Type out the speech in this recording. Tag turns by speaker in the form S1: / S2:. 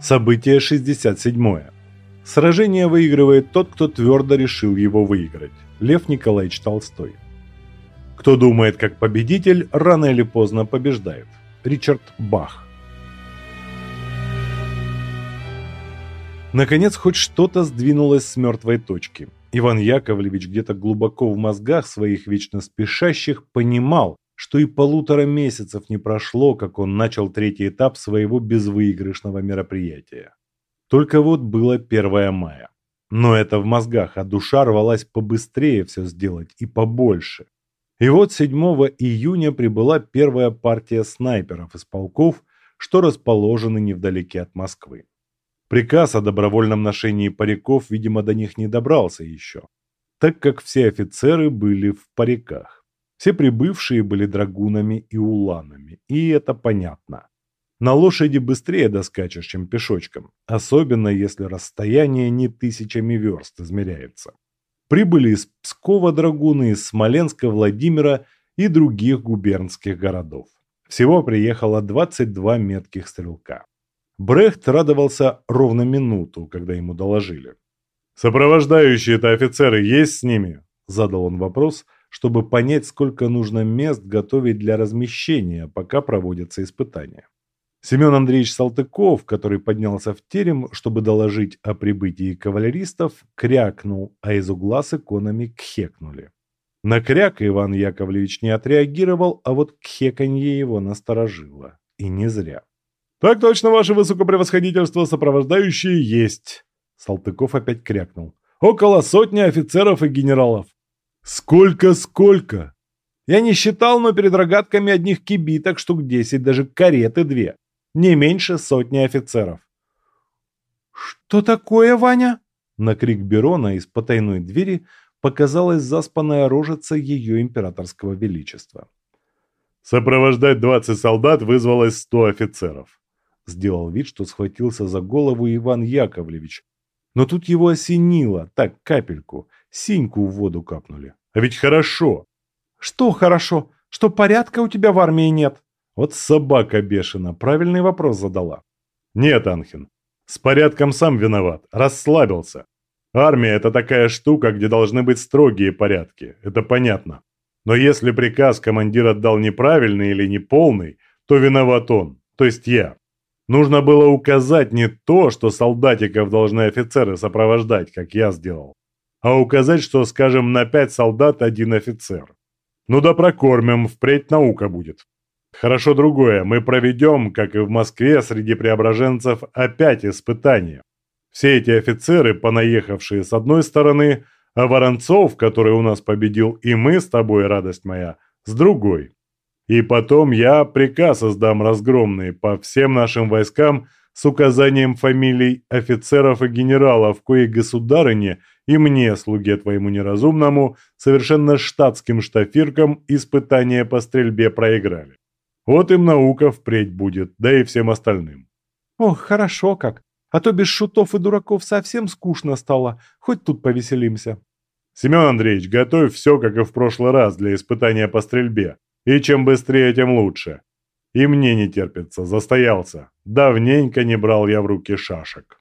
S1: Событие 67. Сражение выигрывает тот, кто твердо решил его выиграть. Лев Николаевич Толстой. Кто думает как победитель, рано или поздно побеждает. Ричард Бах. Наконец, хоть что-то сдвинулось с мертвой точки. Иван Яковлевич где-то глубоко в мозгах своих вечно спешащих понимал, что и полутора месяцев не прошло, как он начал третий этап своего безвыигрышного мероприятия. Только вот было 1 мая. Но это в мозгах, а душа рвалась побыстрее все сделать и побольше. И вот 7 июня прибыла первая партия снайперов из полков, что расположены невдалеке от Москвы. Приказ о добровольном ношении париков, видимо, до них не добрался еще, так как все офицеры были в париках. Все прибывшие были драгунами и уланами, и это понятно. На лошади быстрее доскачешь, чем пешочком, особенно если расстояние не тысячами верст измеряется. Прибыли из Пскова драгуны, из Смоленска, Владимира и других губернских городов. Всего приехало 22 метких стрелка. Брехт радовался ровно минуту, когда ему доложили. «Сопровождающие-то офицеры есть с ними?» – задал он вопрос – чтобы понять, сколько нужно мест готовить для размещения, пока проводятся испытания. Семен Андреевич Салтыков, который поднялся в терем, чтобы доложить о прибытии кавалеристов, крякнул, а из угла с иконами кхекнули. На кряк Иван Яковлевич не отреагировал, а вот кхеканье его насторожило. И не зря. «Так точно, ваше высокопревосходительство, сопровождающие есть!» Салтыков опять крякнул. «Около сотни офицеров и генералов. Сколько-сколько? Я не считал, но перед рогатками одних кибиток штук десять, даже кареты две. Не меньше сотни офицеров. «Что такое, Ваня?» На крик Берона из потайной двери показалась заспанная рожица ее императорского величества. «Сопровождать двадцать солдат вызвалось сто офицеров», сделал вид, что схватился за голову Иван Яковлевич. Но тут его осенило, так капельку, синьку в воду капнули. А ведь хорошо. Что хорошо? Что порядка у тебя в армии нет? Вот собака бешена, правильный вопрос задала. Нет, Анхин, с порядком сам виноват, расслабился. Армия – это такая штука, где должны быть строгие порядки, это понятно. Но если приказ командир отдал неправильный или неполный, то виноват он, то есть я. Нужно было указать не то, что солдатиков должны офицеры сопровождать, как я сделал, а указать, что, скажем, на пять солдат один офицер. Ну да прокормим, впредь наука будет. Хорошо другое, мы проведем, как и в Москве, среди преображенцев опять испытания. Все эти офицеры, понаехавшие с одной стороны, а Воронцов, который у нас победил, и мы с тобой, радость моя, с другой. И потом я приказ издам разгромный по всем нашим войскам с указанием фамилий офицеров и генералов, кои государыне и мне, слуге твоему неразумному, совершенно штатским штафиркам испытания по стрельбе проиграли. Вот им наука впредь будет, да и всем остальным. Ох, хорошо как. А то без шутов и дураков совсем скучно стало. Хоть тут повеселимся. Семен Андреевич, готовь все, как и в прошлый раз, для испытания по стрельбе. И чем быстрее, тем лучше. И мне не терпится, застоялся. Давненько не брал я в руки шашек.